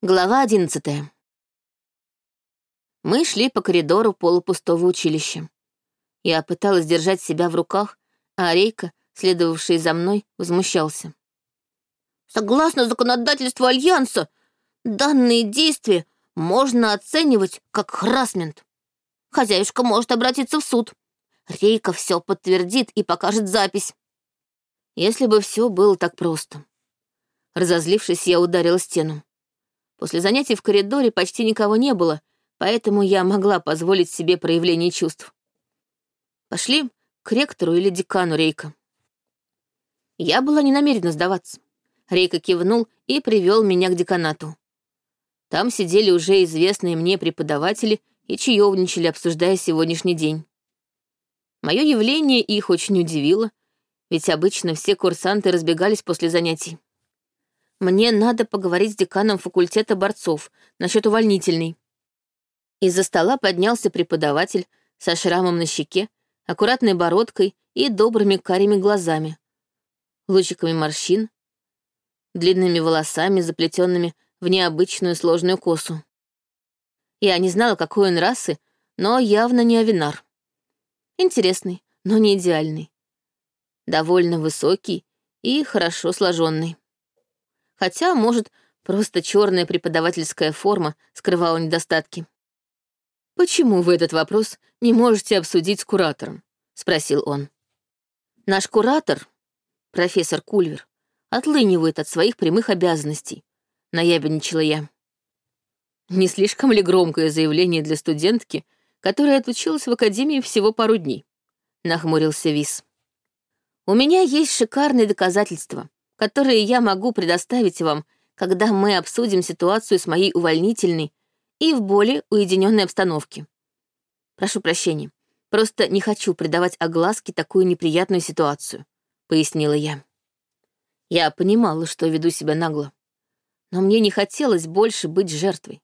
Глава одиннадцатая. Мы шли по коридору полупустого училища. Я пыталась держать себя в руках, а Рейка, следовавший за мной, возмущался. Согласно законодательству Альянса, данные действия можно оценивать как харасмент. Хозяюшка может обратиться в суд. Рейка все подтвердит и покажет запись. Если бы все было так просто. Разозлившись, я ударила стену. После занятий в коридоре почти никого не было, поэтому я могла позволить себе проявление чувств. Пошли к ректору или декану Рейка. Я была не намерена сдаваться. Рейка кивнул и привел меня к деканату. Там сидели уже известные мне преподаватели и чаевничали, обсуждая сегодняшний день. Мое явление их очень удивило, ведь обычно все курсанты разбегались после занятий. Мне надо поговорить с деканом факультета борцов насчет увольнительной. Из-за стола поднялся преподаватель со шрамом на щеке, аккуратной бородкой и добрыми карими глазами, лучиками морщин, длинными волосами, заплетенными в необычную сложную косу. Я не знала, какой он расы, но явно не авинар. Интересный, но не идеальный. Довольно высокий и хорошо сложенный. Хотя, может, просто черная преподавательская форма скрывала недостатки. «Почему вы этот вопрос не можете обсудить с куратором?» — спросил он. «Наш куратор, профессор Кульвер, отлынивает от своих прямых обязанностей», — наябедничала я. Не слишком ли громкое заявление для студентки, которая отучилась в академии всего пару дней? Нахмурился Вис. У меня есть шикарные доказательства которые я могу предоставить вам, когда мы обсудим ситуацию с моей увольнительной и в более уединенной обстановке. Прошу прощения, просто не хочу придавать огласке такую неприятную ситуацию», — пояснила я. Я понимала, что веду себя нагло. Но мне не хотелось больше быть жертвой.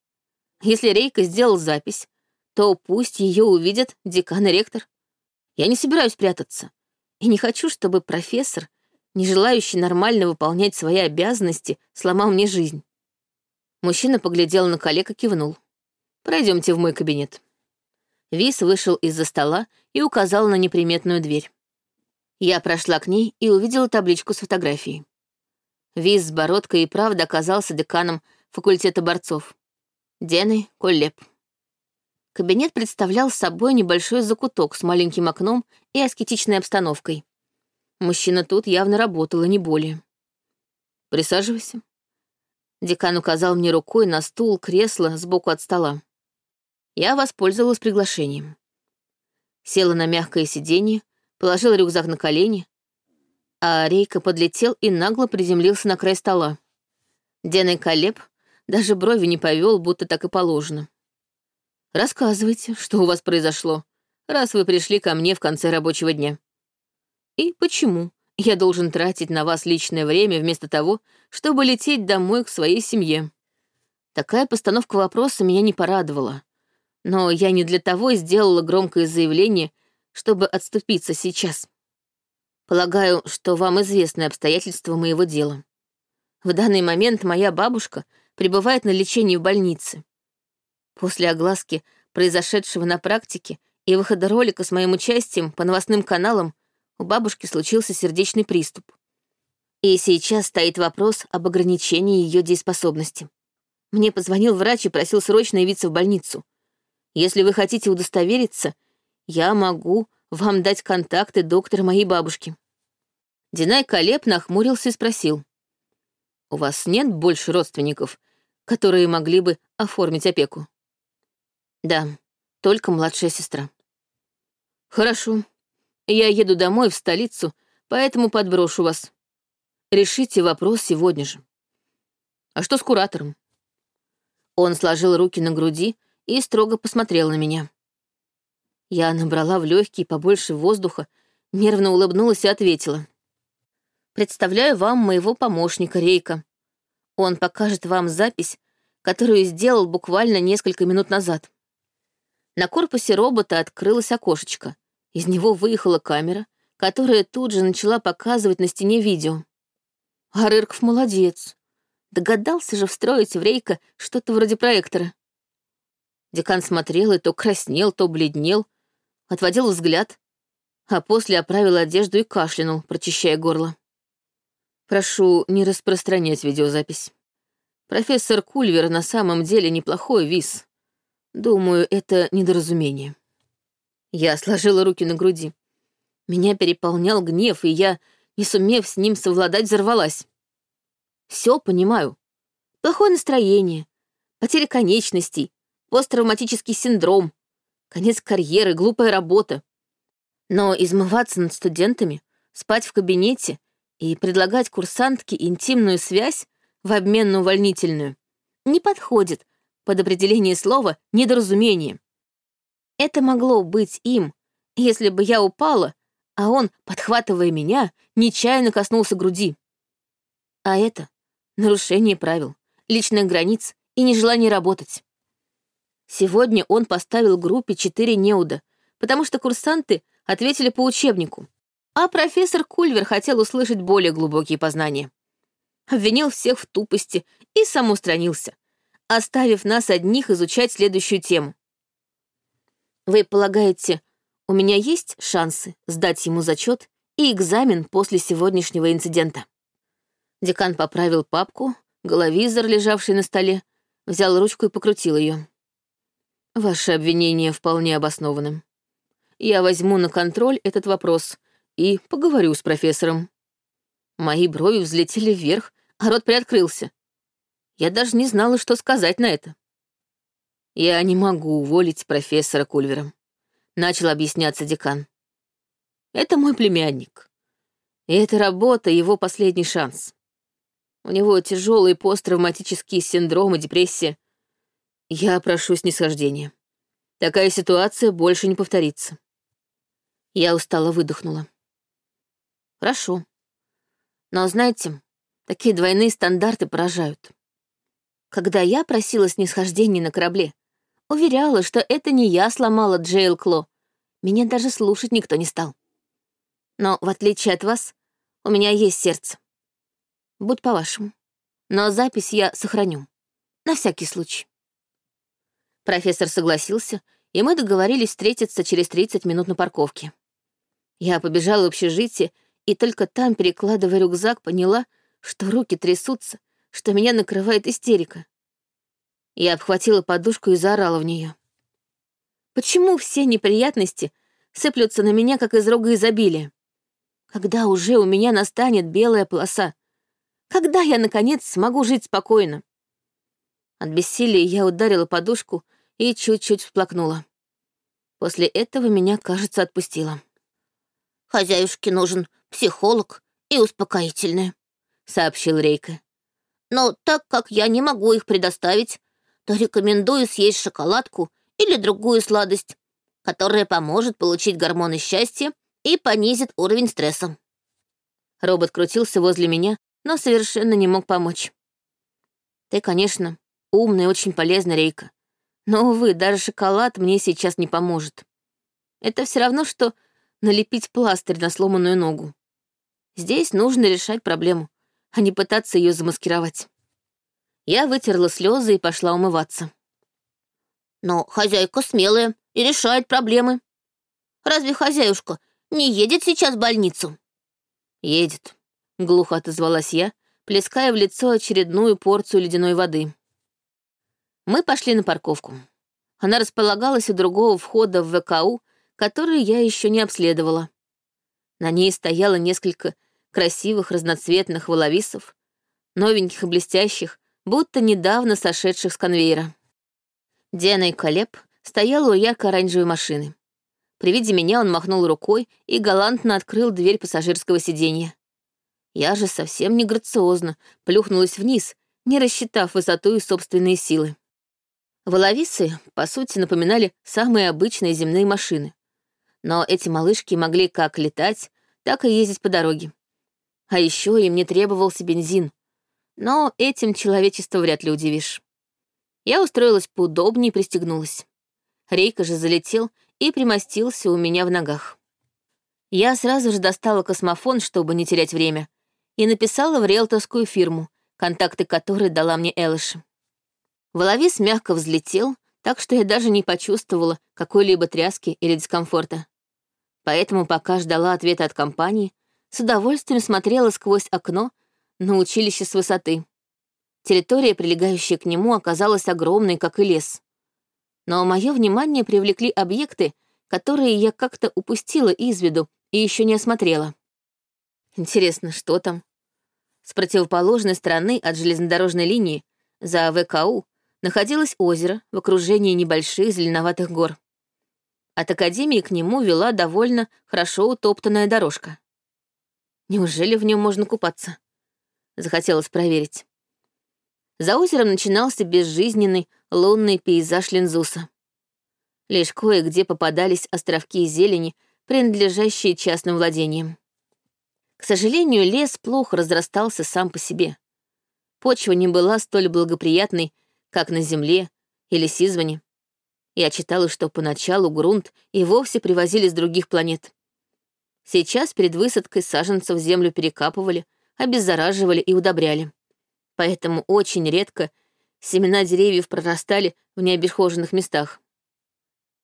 Если Рейка сделал запись, то пусть ее увидят декан и ректор. Я не собираюсь прятаться. И не хочу, чтобы профессор не желающий нормально выполнять свои обязанности, сломал мне жизнь. Мужчина поглядел на коллег и кивнул. Пройдемте в мой кабинет. Вис вышел из-за стола и указал на неприметную дверь. Я прошла к ней и увидела табличку с фотографией. Вис с бородкой и правда оказался деканом факультета борцов. Деной Коллеп. Кабинет представлял собой небольшой закуток с маленьким окном и аскетичной обстановкой. Мужчина тут явно работал, и не более. «Присаживайся». Декан указал мне рукой на стул, кресло сбоку от стола. Я воспользовалась приглашением. Села на мягкое сиденье, положила рюкзак на колени, а Рейка подлетел и нагло приземлился на край стола. Деный Колеб даже брови не повел, будто так и положено. «Рассказывайте, что у вас произошло, раз вы пришли ко мне в конце рабочего дня». И почему я должен тратить на вас личное время вместо того, чтобы лететь домой к своей семье? Такая постановка вопроса меня не порадовала. Но я не для того сделала громкое заявление, чтобы отступиться сейчас. Полагаю, что вам известны обстоятельства моего дела. В данный момент моя бабушка пребывает на лечении в больнице. После огласки произошедшего на практике и выхода ролика с моим участием по новостным каналам у бабушки случился сердечный приступ. И сейчас стоит вопрос об ограничении ее дееспособности. Мне позвонил врач и просил срочно явиться в больницу. Если вы хотите удостовериться, я могу вам дать контакты доктора моей бабушки. Динай Колеб нахмурился и спросил. «У вас нет больше родственников, которые могли бы оформить опеку?» «Да, только младшая сестра». «Хорошо, я еду домой, в столицу, поэтому подброшу вас. Решите вопрос сегодня же. А что с куратором? Он сложил руки на груди и строго посмотрел на меня. Я набрала в легкие побольше воздуха, нервно улыбнулась и ответила. «Представляю вам моего помощника Рейка. Он покажет вам запись, которую сделал буквально несколько минут назад». На корпусе робота открылось окошечко. Из него выехала камера, которая тут же начала показывать на стене видео. Арырков молодец. Догадался же встроить в Рейка что-то вроде проектора. Декан смотрел и то краснел, то бледнел, отводил взгляд, а после оправил одежду и кашлянул, прочищая горло. Прошу не распространять видеозапись. Профессор Кульвер на самом деле неплохой виз. Думаю, это недоразумение. Я сложила руки на груди. Меня переполнял гнев, и я, не сумев с ним совладать, взорвалась. Все понимаю. Плохое настроение, потеря конечностей, посттравматический синдром, конец карьеры, глупая работа. Но измываться над студентами, спать в кабинете и предлагать курсантке интимную связь в обмен на увольнительную не подходит под определение слова «недоразумение». Это могло быть им, если бы я упала, а он, подхватывая меня, нечаянно коснулся груди. А это нарушение правил, личных границ и нежелание работать. Сегодня он поставил группе четыре неуда, потому что курсанты ответили по учебнику, а профессор Кульвер хотел услышать более глубокие познания. Обвинил всех в тупости и самоустранился, оставив нас одних изучать следующую тему. Вы полагаете, у меня есть шансы сдать ему зачет и экзамен после сегодняшнего инцидента? Декан поправил папку, головизор, лежавший на столе, взял ручку и покрутил ее. Ваше обвинение вполне обоснованы. Я возьму на контроль этот вопрос и поговорю с профессором. Мои брови взлетели вверх, а рот приоткрылся. Я даже не знала, что сказать на это. Я не могу уволить профессора Кульвера. Начал объясняться декан. Это мой племянник. И эта работа — его последний шанс. У него тяжелый посттравматический синдром и депрессия. Я прошу снисхождения. Такая ситуация больше не повторится. Я устало выдохнула. Хорошо. Но знаете, такие двойные стандарты поражают. Когда я просила снисхождения на корабле, уверяла, что это не я сломала Джейл Кло. Меня даже слушать никто не стал. Но, в отличие от вас, у меня есть сердце. Будь по-вашему. Но запись я сохраню. На всякий случай. Профессор согласился, и мы договорились встретиться через 30 минут на парковке. Я побежала в общежитие и только там, перекладывая рюкзак, поняла, что руки трясутся, что меня накрывает истерика. Я обхватила подушку и заорала в нее. Почему все неприятности сыплются на меня, как из рога изобилия? Когда уже у меня настанет белая полоса? Когда я, наконец, смогу жить спокойно? От бессилия я ударила подушку и чуть-чуть всплакнула. После этого меня, кажется, отпустило. «Хозяюшке нужен психолог и успокоительное», — сообщил Рейка. «Но так как я не могу их предоставить, то рекомендую съесть шоколадку или другую сладость, которая поможет получить гормоны счастья и понизит уровень стресса». Робот крутился возле меня, но совершенно не мог помочь. «Ты, конечно, умный и очень полезный, Рейка. Но, увы, даже шоколад мне сейчас не поможет. Это все равно, что налепить пластырь на сломанную ногу. Здесь нужно решать проблему, а не пытаться ее замаскировать. Я вытерла слезы и пошла умываться. Но хозяйка смелая и решает проблемы. Разве хозяюшка не едет сейчас в больницу? Едет, глухо отозвалась я, плеская в лицо очередную порцию ледяной воды. Мы пошли на парковку. Она располагалась у другого входа в ВКУ, который я еще не обследовала. На ней стояло несколько красивых разноцветных воловисов, новеньких и блестящих, будто недавно сошедших с конвейера. Диана и Колеб стояла у ярко-оранжевой машины. При виде меня он махнул рукой и галантно открыл дверь пассажирского сиденья. Я же совсем не грациозно плюхнулась вниз, не рассчитав высоту и собственные силы. Воловисы, по сути, напоминали самые обычные земные машины. Но эти малышки могли как летать, так и ездить по дороге. А еще им не требовался бензин. Но этим человечество вряд ли удивишь. Я устроилась поудобнее и пристегнулась. Рейка же залетел и примостился у меня в ногах. Я сразу же достала космофон, чтобы не терять время, и написала в риэлторскую фирму, контакты которой дала мне Элыш. Воловис мягко взлетел, так что я даже не почувствовала какой-либо тряски или дискомфорта. Поэтому, пока ждала ответа от компании, с удовольствием смотрела сквозь окно на училище с высоты. Территория, прилегающая к нему, оказалась огромной, как и лес. Но мое внимание привлекли объекты, которые я как-то упустила из виду и еще не осмотрела. Интересно, что там? С противоположной стороны от железнодорожной линии, за ВКУ, находилось озеро в окружении небольших зеленоватых гор. От академии к нему вела довольно хорошо утоптанная дорожка. Неужели в нем можно купаться? Захотелось проверить. За озером начинался безжизненный лунный пейзаж Лензуса. Лишь кое-где попадались островки зелени, принадлежащие частным владениям. К сожалению, лес плохо разрастался сам по себе. Почва не была столь благоприятной, как на Земле или Сизване. Я читала, что поначалу грунт и вовсе привозили с других планет. Сейчас перед высадкой саженцев землю перекапывали, обеззараживали и удобряли. Поэтому очень редко семена деревьев прорастали в необихоженных местах.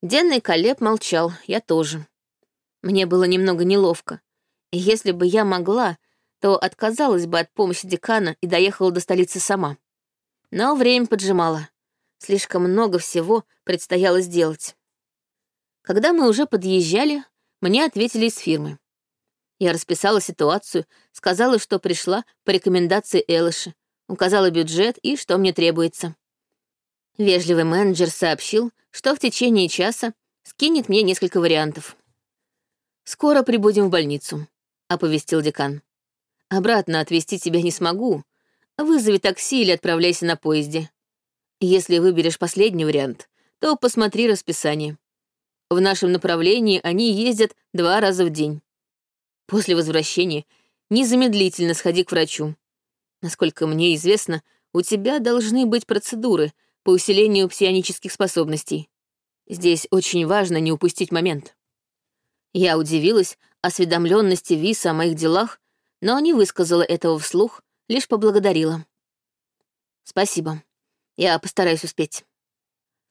Денный Колеб молчал, я тоже. Мне было немного неловко. И если бы я могла, то отказалась бы от помощи декана и доехала до столицы сама. Но время поджимало. Слишком много всего предстояло сделать. Когда мы уже подъезжали, мне ответили из фирмы. Я расписала ситуацию, сказала, что пришла по рекомендации Элыши, указала бюджет и что мне требуется. Вежливый менеджер сообщил, что в течение часа скинет мне несколько вариантов. «Скоро прибудем в больницу», — оповестил декан. «Обратно отвезти тебя не смогу. Вызови такси или отправляйся на поезде. Если выберешь последний вариант, то посмотри расписание. В нашем направлении они ездят два раза в день. После возвращения незамедлительно сходи к врачу. Насколько мне известно, у тебя должны быть процедуры по усилению псионических способностей. Здесь очень важно не упустить момент. Я удивилась осведомленности Виса о моих делах, но не высказала этого вслух, лишь поблагодарила. Спасибо. Я постараюсь успеть.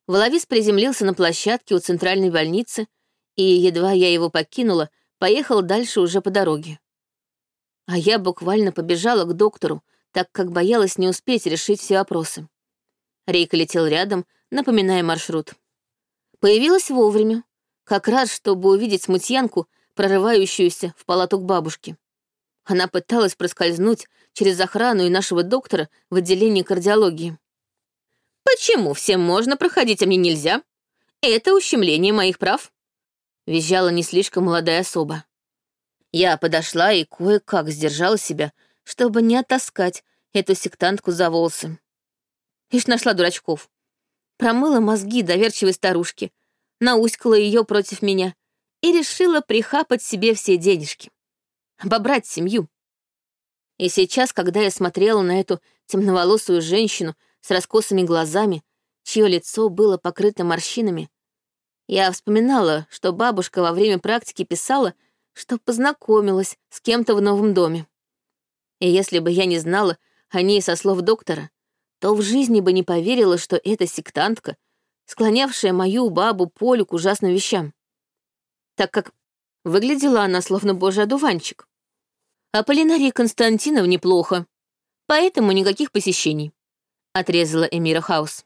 Воловис приземлился на площадке у центральной больницы, и едва я его покинула, поехал дальше уже по дороге. А я буквально побежала к доктору, так как боялась не успеть решить все опросы. Рейка летел рядом, напоминая маршрут. Появилась вовремя, как раз, чтобы увидеть смутьянку, прорывающуюся в палату к бабушке. Она пыталась проскользнуть через охрану и нашего доктора в отделении кардиологии. «Почему всем можно проходить, а мне нельзя? Это ущемление моих прав», — визжала не слишком молодая особа. Я подошла и кое-как сдержала себя, чтобы не оттаскать эту сектантку за волосы. Ишь нашла дурачков. Промыла мозги доверчивой старушки, науськала ее против меня и решила прихапать себе все денежки. Обобрать семью. И сейчас, когда я смотрела на эту темноволосую женщину с раскосыми глазами, чье лицо было покрыто морщинами. Я вспоминала, что бабушка во время практики писала, что познакомилась с кем-то в новом доме. И если бы я не знала о ней со слов доктора, то в жизни бы не поверила, что это сектантка, склонявшая мою бабу Полю к ужасным вещам. Так как выглядела она словно божий одуванчик. А Полинарии Константиновне плохо, поэтому никаких посещений. — отрезала Эмира Хаус.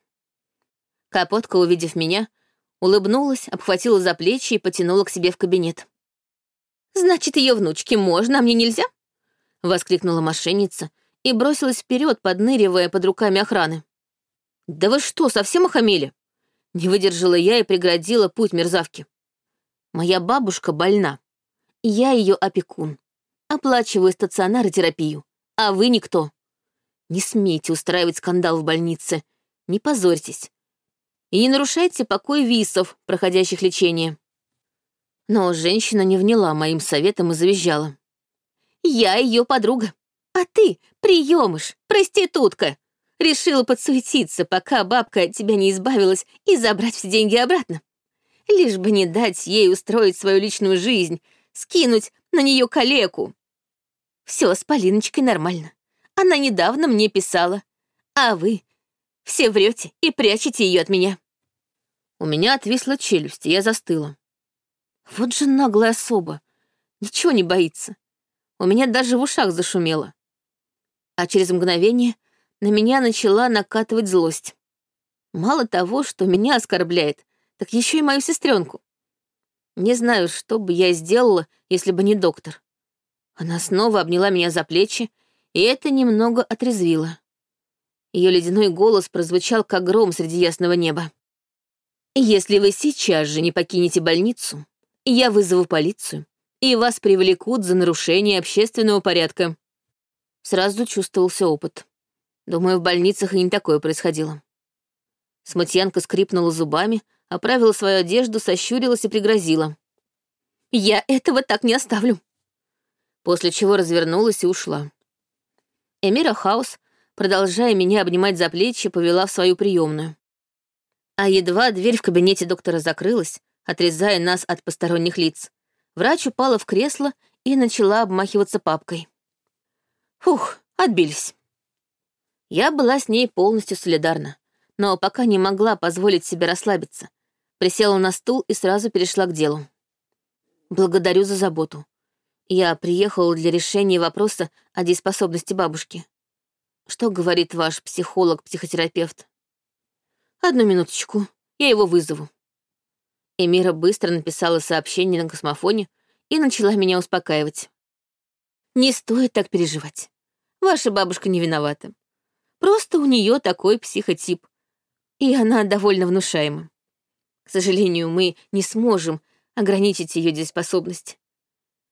Капотка, увидев меня, улыбнулась, обхватила за плечи и потянула к себе в кабинет. «Значит, ее внучке можно, а мне нельзя?» — воскликнула мошенница и бросилась вперед, подныривая под руками охраны. «Да вы что, совсем охамели?» Не выдержала я и преградила путь мерзавки. «Моя бабушка больна. Я ее опекун. Оплачиваю стационар и терапию. А вы никто. Не смейте устраивать скандал в больнице. Не позорьтесь. И не нарушайте покой висов, проходящих лечение. Но женщина не вняла моим советом и завизжала. Я ее подруга. А ты приемыш, проститутка. Решила подсуетиться, пока бабка от тебя не избавилась, и забрать все деньги обратно. Лишь бы не дать ей устроить свою личную жизнь, скинуть на нее калеку. Все с Полиночкой нормально. Она недавно мне писала. А вы все врете и прячете ее от меня. У меня отвисла челюсть, и я застыла. Вот же наглая особа. Ничего не боится. У меня даже в ушах зашумело. А через мгновение на меня начала накатывать злость. Мало того, что меня оскорбляет, так еще и мою сестренку. Не знаю, что бы я сделала, если бы не доктор. Она снова обняла меня за плечи, и это немного отрезвило. Ее ледяной голос прозвучал, как гром среди ясного неба. «Если вы сейчас же не покинете больницу, я вызову полицию, и вас привлекут за нарушение общественного порядка». Сразу чувствовался опыт. Думаю, в больницах и не такое происходило. Смутьянка скрипнула зубами, оправила свою одежду, сощурилась и пригрозила. «Я этого так не оставлю!» После чего развернулась и ушла. Эмира Хаус, продолжая меня обнимать за плечи, повела в свою приемную. А едва дверь в кабинете доктора закрылась, отрезая нас от посторонних лиц, врач упала в кресло и начала обмахиваться папкой. Фух, отбились. Я была с ней полностью солидарна, но пока не могла позволить себе расслабиться. Присела на стул и сразу перешла к делу. Благодарю за заботу. Я приехала для решения вопроса о дееспособности бабушки. Что говорит ваш психолог-психотерапевт? Одну минуточку, я его вызову. Эмира быстро написала сообщение на космофоне и начала меня успокаивать. Не стоит так переживать. Ваша бабушка не виновата. Просто у нее такой психотип, и она довольно внушаема. К сожалению, мы не сможем ограничить ее дееспособность.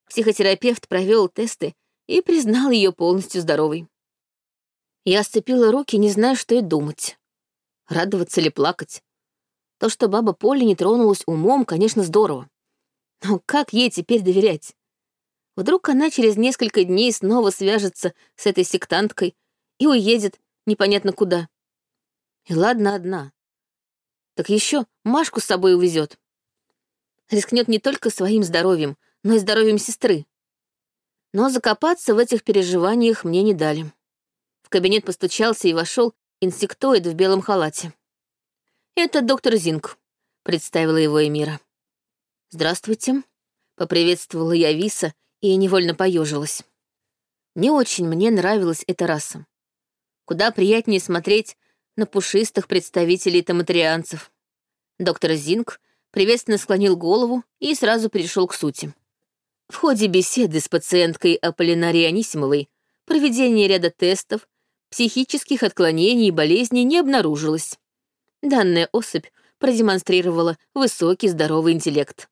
Психотерапевт провел тесты и признал ее полностью здоровой. Я сцепила руки, не зная, что и думать. Радоваться или плакать. То, что баба Поля не тронулась умом, конечно, здорово. Но как ей теперь доверять? Вдруг она через несколько дней снова свяжется с этой сектанткой и уедет непонятно куда. И ладно одна. Так еще Машку с собой увезет. Рискнет не только своим здоровьем, но и здоровьем сестры. Но закопаться в этих переживаниях мне не дали кабинет постучался и вошел инсектоид в белом халате. «Это доктор Зинг», — представила его Эмира. «Здравствуйте», — поприветствовала я Виса и невольно поежилась. Не очень мне нравилась эта раса. Куда приятнее смотреть на пушистых представителей томатрианцев. Доктор Зинг приветственно склонил голову и сразу перешел к сути. В ходе беседы с пациенткой Аполлинарией Анисимовой проведение ряда тестов психических отклонений и болезней не обнаружилось. Данная особь продемонстрировала высокий здоровый интеллект.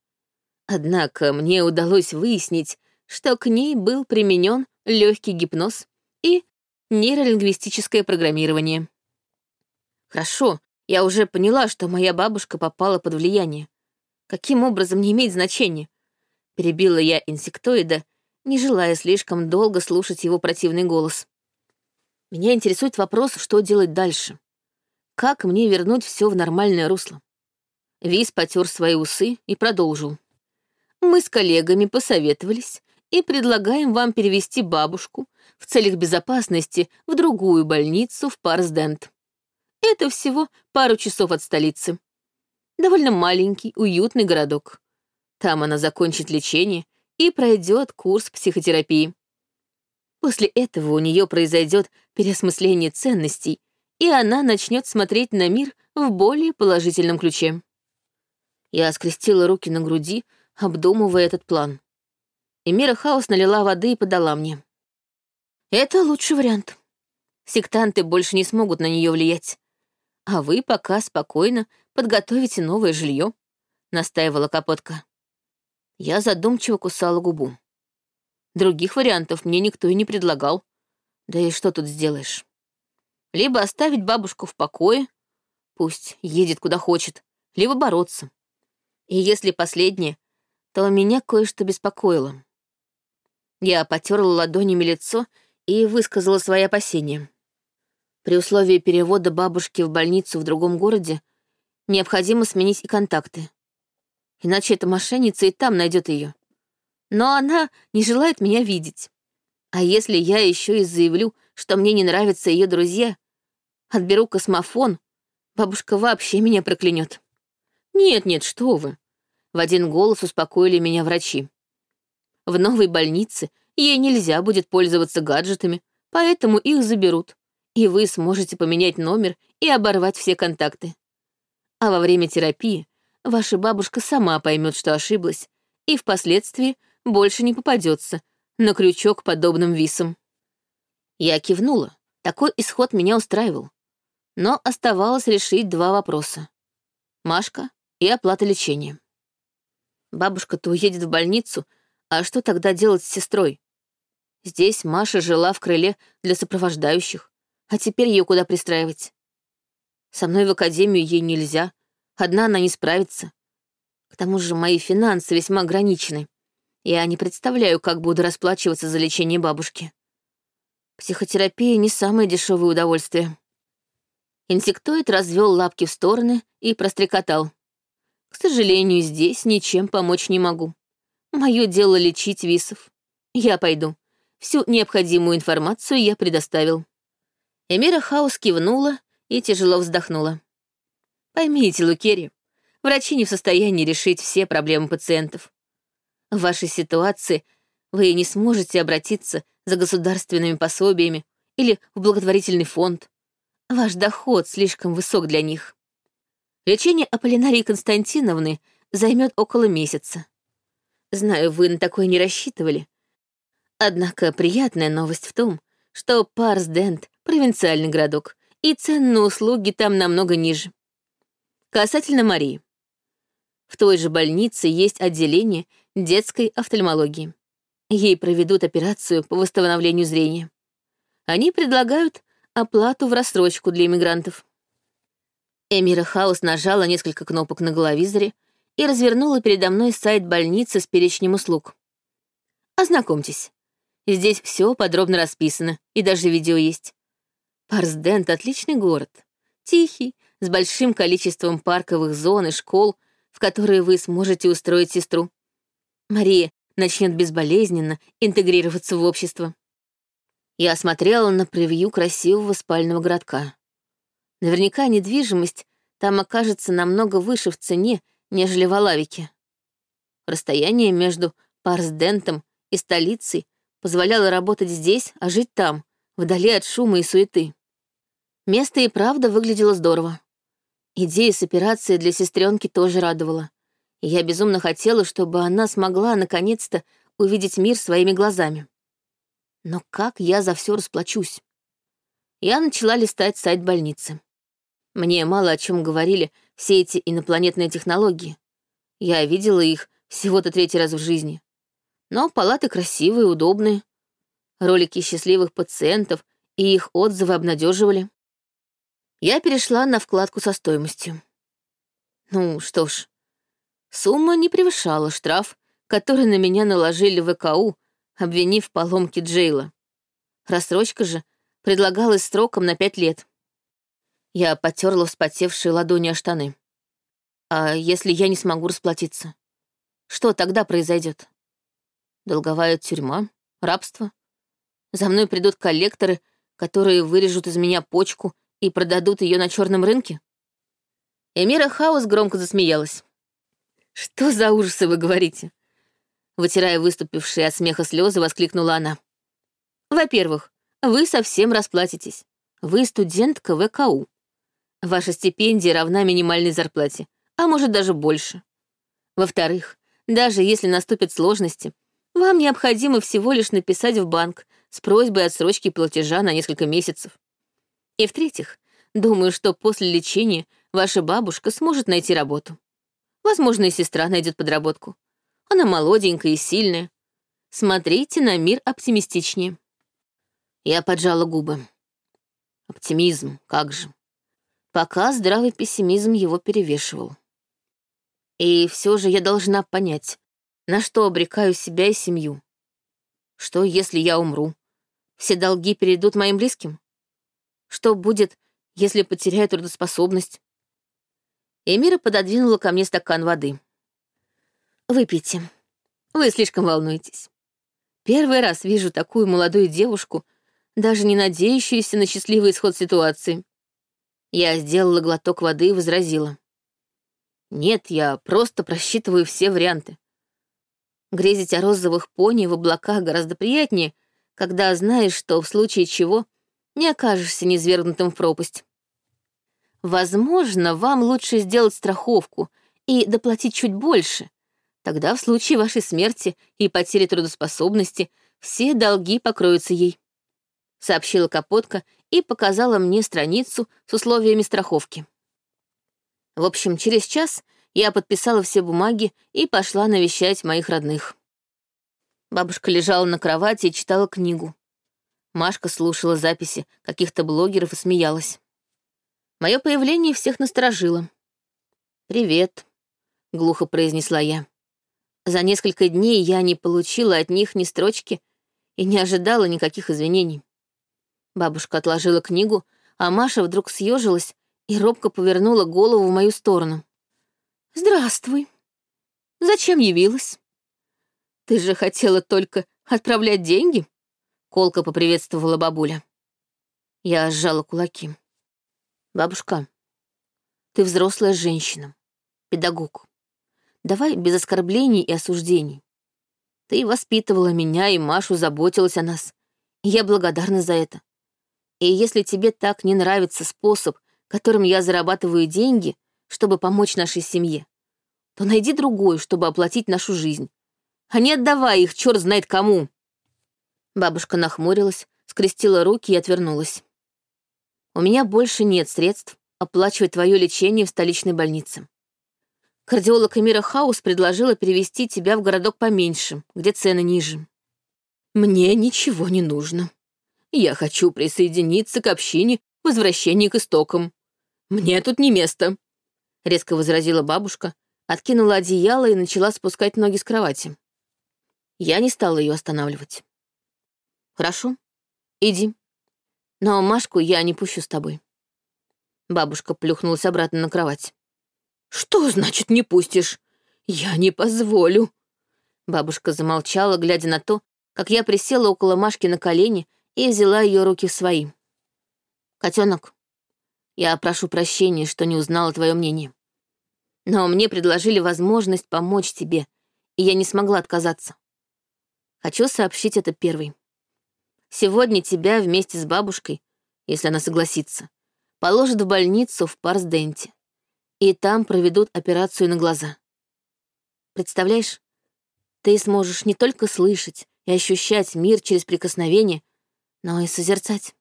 Однако мне удалось выяснить, что к ней был применен легкий гипноз и нейролингвистическое программирование. Хорошо, я уже поняла, что моя бабушка попала под влияние. Каким образом не имеет значения? Перебила я инсектоида, не желая слишком долго слушать его противный голос. Меня интересует вопрос, что делать дальше. Как мне вернуть все в нормальное русло? Вис потер свои усы и продолжил. Мы с коллегами посоветовались и предлагаем вам перевести бабушку в целях безопасности в другую больницу в Парсдент. Это всего пару часов от столицы. Довольно маленький, уютный городок. Там она закончит лечение и пройдет курс психотерапии. После этого у нее произойдет переосмысление ценностей, и она начнет смотреть на мир в более положительном ключе. Я скрестила руки на груди, обдумывая этот план. И Мира Хаус налила воды и подала мне. Это лучший вариант. Сектанты больше не смогут на нее влиять. А вы пока спокойно подготовите новое жилье, настаивала Капотка. Я задумчиво кусала губу. Других вариантов мне никто и не предлагал. Да и что тут сделаешь? Либо оставить бабушку в покое, пусть едет куда хочет, либо бороться. И если последнее, то меня кое-что беспокоило. Я потерла ладонями лицо и высказала свои опасения. При условии перевода бабушки в больницу в другом городе необходимо сменить и контакты. Иначе эта мошенница и там найдет ее но она не желает меня видеть. А если я еще и заявлю, что мне не нравятся ее друзья, отберу космофон, бабушка вообще меня проклянет. Нет-нет, что вы. В один голос успокоили меня врачи. В новой больнице ей нельзя будет пользоваться гаджетами, поэтому их заберут, и вы сможете поменять номер и оборвать все контакты. А во время терапии ваша бабушка сама поймет, что ошиблась, и впоследствии больше не попадется на крючок подобным висом. Я кивнула. Такой исход меня устраивал. Но оставалось решить два вопроса. Машка и оплата лечения. Бабушка-то уедет в больницу, а что тогда делать с сестрой? Здесь Маша жила в крыле для сопровождающих, а теперь ее куда пристраивать? Со мной в академию ей нельзя, одна она не справится. К тому же мои финансы весьма ограничены. Я не представляю, как буду расплачиваться за лечение бабушки. Психотерапия не самое дешевое удовольствие. Инсектоид развел лапки в стороны и прострекотал. К сожалению, здесь ничем помочь не могу. Мое дело лечить висов. Я пойду. Всю необходимую информацию я предоставил. Эмира Хаус кивнула и тяжело вздохнула. Поймите, Лукери, врачи не в состоянии решить все проблемы пациентов. В вашей ситуации вы не сможете обратиться за государственными пособиями или в благотворительный фонд. Ваш доход слишком высок для них. Лечение Аполлинарии Константиновны займет около месяца. Знаю, вы на такое не рассчитывали. Однако приятная новость в том, что Парсдент — провинциальный городок, и цены на услуги там намного ниже. Касательно Марии. В той же больнице есть отделение детской офтальмологии. Ей проведут операцию по восстановлению зрения. Они предлагают оплату в рассрочку для иммигрантов. Эмира Хаус нажала несколько кнопок на головизоре и развернула передо мной сайт больницы с перечнем услуг. Ознакомьтесь. Здесь все подробно расписано, и даже видео есть. Парсдент — отличный город. Тихий, с большим количеством парковых зон и школ, в которые вы сможете устроить сестру. Мария начнет безболезненно интегрироваться в общество. Я осмотрела на превью красивого спального городка. Наверняка недвижимость там окажется намного выше в цене, нежели в Алавике. Расстояние между Парсдентом и столицей позволяло работать здесь, а жить там, вдали от шума и суеты. Место и правда выглядело здорово. Идея с операцией для сестренки тоже радовала. Я безумно хотела, чтобы она смогла наконец-то увидеть мир своими глазами. Но как я за все расплачусь? Я начала листать сайт больницы. Мне мало о чем говорили все эти инопланетные технологии. Я видела их всего-то третий раз в жизни. Но палаты красивые, удобные. Ролики счастливых пациентов и их отзывы обнадеживали. Я перешла на вкладку со стоимостью. Ну что ж, сумма не превышала штраф, который на меня наложили в ВКУ, обвинив в поломке Джейла. Рассрочка же предлагалась сроком на пять лет. Я потерла вспотевшие ладони о штаны. А если я не смогу расплатиться? Что тогда произойдет? Долговая тюрьма? Рабство? За мной придут коллекторы, которые вырежут из меня почку и продадут ее на черном рынке? Эмира Хаус громко засмеялась. «Что за ужасы вы говорите?» Вытирая выступившие от смеха слезы, воскликнула она. «Во-первых, вы совсем расплатитесь. Вы студентка ВКУ. Ваша стипендия равна минимальной зарплате, а может даже больше. Во-вторых, даже если наступят сложности, вам необходимо всего лишь написать в банк с просьбой отсрочки платежа на несколько месяцев. И в-третьих, думаю, что после лечения ваша бабушка сможет найти работу. Возможно, и сестра найдет подработку. Она молоденькая и сильная. Смотрите на мир оптимистичнее. Я поджала губы. Оптимизм, как же пока здравый пессимизм его перевешивал. И все же я должна понять, на что обрекаю себя и семью. Что, если я умру? Все долги перейдут моим близким? Что будет, если потеряю трудоспособность? Эмира пододвинула ко мне стакан воды. «Выпейте. Вы слишком волнуетесь. Первый раз вижу такую молодую девушку, даже не надеющуюся на счастливый исход ситуации. Я сделала глоток воды и возразила. Нет, я просто просчитываю все варианты. Грезить о розовых пони в облаках гораздо приятнее, когда знаешь, что в случае чего не окажешься низвергнутым в пропасть. Возможно, вам лучше сделать страховку и доплатить чуть больше. Тогда в случае вашей смерти и потери трудоспособности все долги покроются ей. Сообщила Капотка и показала мне страницу с условиями страховки. В общем, через час я подписала все бумаги и пошла навещать моих родных. Бабушка лежала на кровати и читала книгу. Машка слушала записи каких-то блогеров и смеялась. Мое появление всех насторожило. «Привет», — глухо произнесла я. За несколько дней я не получила от них ни строчки и не ожидала никаких извинений. Бабушка отложила книгу, а Маша вдруг съежилась и робко повернула голову в мою сторону. «Здравствуй. Зачем явилась? Ты же хотела только отправлять деньги?» Колка поприветствовала бабуля. Я сжала кулаки. «Бабушка, ты взрослая женщина, педагог. Давай без оскорблений и осуждений. Ты воспитывала меня и Машу, заботилась о нас. Я благодарна за это. И если тебе так не нравится способ, которым я зарабатываю деньги, чтобы помочь нашей семье, то найди другой, чтобы оплатить нашу жизнь. А не отдавай их черт знает кому. Бабушка нахмурилась, скрестила руки и отвернулась. У меня больше нет средств оплачивать твое лечение в столичной больнице. Кардиолог Эмира Хаус предложила перевести тебя в городок поменьше, где цены ниже. Мне ничего не нужно. Я хочу присоединиться к общине возвращения к истокам. Мне тут не место», — резко возразила бабушка, откинула одеяло и начала спускать ноги с кровати. Я не стала ее останавливать. «Хорошо, иди. Но Машку я не пущу с тобой». Бабушка плюхнулась обратно на кровать. «Что значит не пустишь? Я не позволю». Бабушка замолчала, глядя на то, как я присела около Машки на колени и взяла ее руки в свои. Котенок, я прошу прощения, что не узнала твое мнение. Но мне предложили возможность помочь тебе, и я не смогла отказаться. Хочу сообщить это первой. Сегодня тебя вместе с бабушкой, если она согласится, положат в больницу в Парсденте, и там проведут операцию на глаза. Представляешь, ты сможешь не только слышать и ощущать мир через прикосновение, но и созерцать.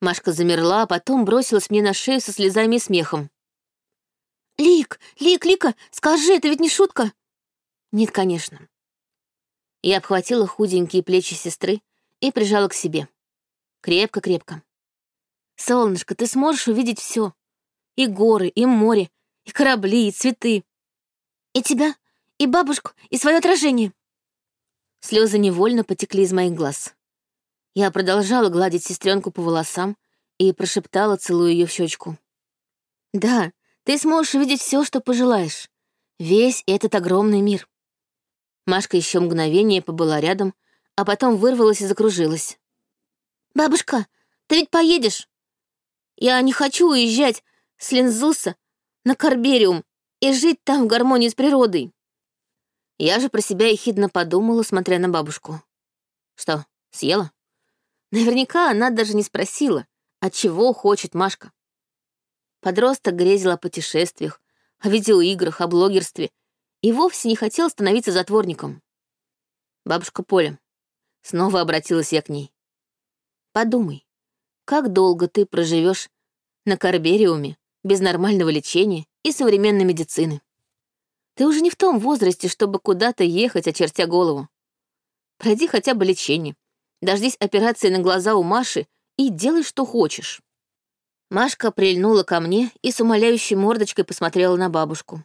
Машка замерла, а потом бросилась мне на шею со слезами и смехом. «Лик, Лик, Лика, скажи, это ведь не шутка?» «Нет, конечно». Я обхватила худенькие плечи сестры и прижала к себе. Крепко-крепко. «Солнышко, ты сможешь увидеть все: И горы, и море, и корабли, и цветы. И тебя, и бабушку, и свое отражение». Слезы невольно потекли из моих глаз. Я продолжала гладить сестренку по волосам и прошептала, целуя ее в щечку. «Да, ты сможешь увидеть все, что пожелаешь. Весь этот огромный мир». Машка еще мгновение побыла рядом, а потом вырвалась и закружилась. «Бабушка, ты ведь поедешь? Я не хочу уезжать с Линзуса на Карбериум и жить там в гармонии с природой». Я же про себя ехидно подумала, смотря на бабушку. «Что, съела?» Наверняка она даже не спросила, от чего хочет Машка. Подросток грезил о путешествиях, о видеоиграх, о блогерстве и вовсе не хотел становиться затворником. Бабушка Поля. Снова обратилась я к ней. Подумай, как долго ты проживешь на Карбериуме без нормального лечения и современной медицины? Ты уже не в том возрасте, чтобы куда-то ехать, очертя голову. Пройди хотя бы лечение, дождись операции на глаза у Маши и делай, что хочешь». Машка прильнула ко мне и с умоляющей мордочкой посмотрела на бабушку.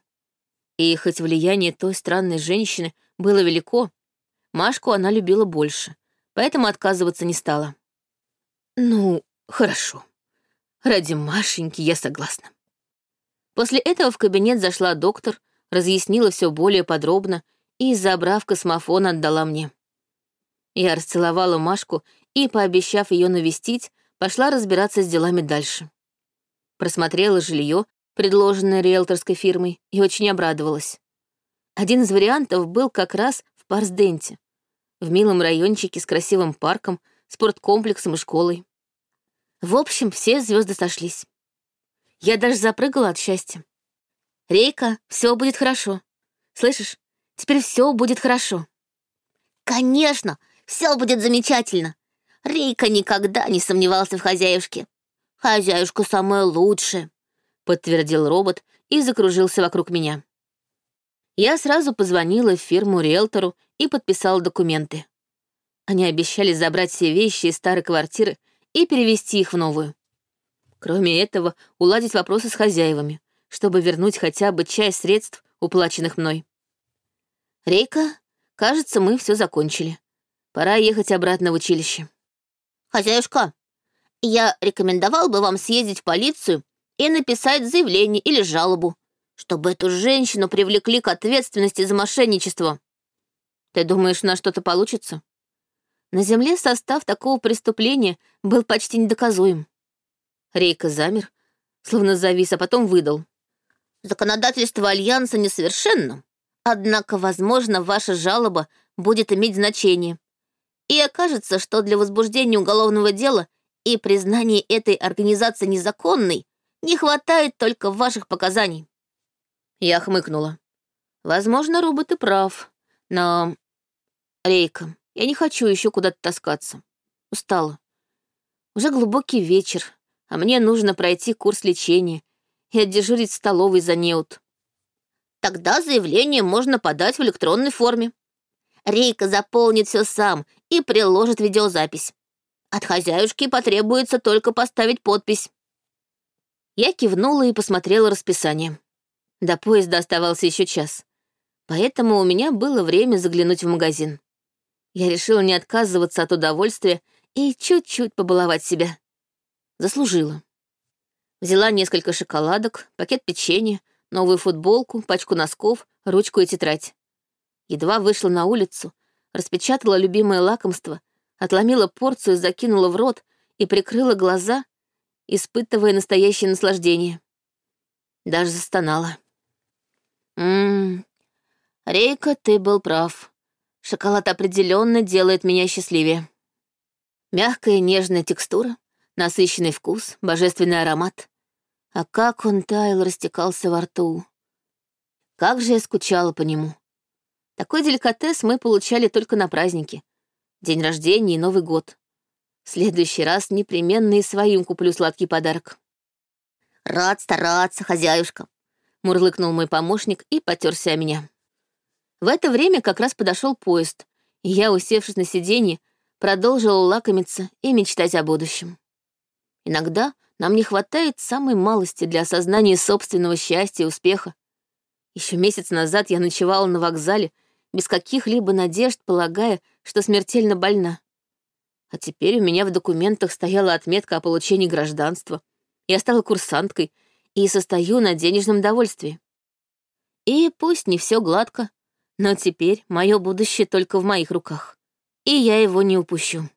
И хоть влияние той странной женщины было велико, Машку она любила больше, поэтому отказываться не стала. «Ну, хорошо. Ради Машеньки я согласна». После этого в кабинет зашла доктор, разъяснила все более подробно и, забрав космофон, отдала мне. Я расцеловала Машку и, пообещав ее навестить, пошла разбираться с делами дальше. Просмотрела жилье, предложенное риэлторской фирмой, и очень обрадовалась. Один из вариантов был как раз в Парсденте, в милом райончике с красивым парком, спорткомплексом и школой. В общем, все звезды сошлись. Я даже запрыгала от счастья. «Рейка, все будет хорошо. Слышишь? Теперь все будет хорошо». «Конечно, все будет замечательно. Рейка никогда не сомневался в хозяюшке. Хозяюшка самая лучшая», — подтвердил робот и закружился вокруг меня. Я сразу позвонила в фирму риэлтору и подписала документы. Они обещали забрать все вещи из старой квартиры и перевести их в новую. Кроме этого, уладить вопросы с хозяевами, чтобы вернуть хотя бы часть средств, уплаченных мной. Рейка, кажется, мы все закончили. Пора ехать обратно в училище. «Хозяюшка, я рекомендовал бы вам съездить в полицию и написать заявление или жалобу, чтобы эту женщину привлекли к ответственности за мошенничество». «Ты думаешь, на что-то получится?» На земле состав такого преступления был почти недоказуем. Рейка замер, словно завис, а потом выдал. «Законодательство Альянса несовершенно, однако, возможно, ваша жалоба будет иметь значение и окажется, что для возбуждения уголовного дела и признания этой организации незаконной не хватает только ваших показаний. Я хмыкнула. Возможно, робот и прав, но... Рейка, я не хочу еще куда-то таскаться. Устала. Уже глубокий вечер, а мне нужно пройти курс лечения и отдежурить в столовой за неуд. Тогда заявление можно подать в электронной форме. Рейка заполнит все сам и приложит видеозапись. От хозяюшки потребуется только поставить подпись. Я кивнула и посмотрела расписание. До поезда оставался еще час, поэтому у меня было время заглянуть в магазин. Я решила не отказываться от удовольствия и чуть-чуть побаловать себя. Заслужила. Взяла несколько шоколадок, пакет печенья, новую футболку, пачку носков, ручку и тетрадь. Едва вышла на улицу, распечатала любимое лакомство, отломила порцию, закинула в рот и прикрыла глаза, испытывая настоящее наслаждение. Даже застонала. «Ммм, Рейка, ты был прав. Шоколад определенно делает меня счастливее. Мягкая нежная текстура, насыщенный вкус, божественный аромат. А как он таял, растекался во рту. Как же я скучала по нему. Такой деликатес мы получали только на праздники. День рождения и Новый год. В следующий раз непременно и своим куплю сладкий подарок. «Рад стараться, хозяюшка», — мурлыкнул мой помощник и потерся о меня. В это время как раз подошел поезд, и я, усевшись на сиденье, продолжила лакомиться и мечтать о будущем. Иногда нам не хватает самой малости для осознания собственного счастья и успеха. Еще месяц назад я ночевала на вокзале без каких-либо надежд, полагая, что смертельно больна. А теперь у меня в документах стояла отметка о получении гражданства. Я стала курсанткой и состою на денежном довольствии. И пусть не все гладко, но теперь мое будущее только в моих руках, и я его не упущу.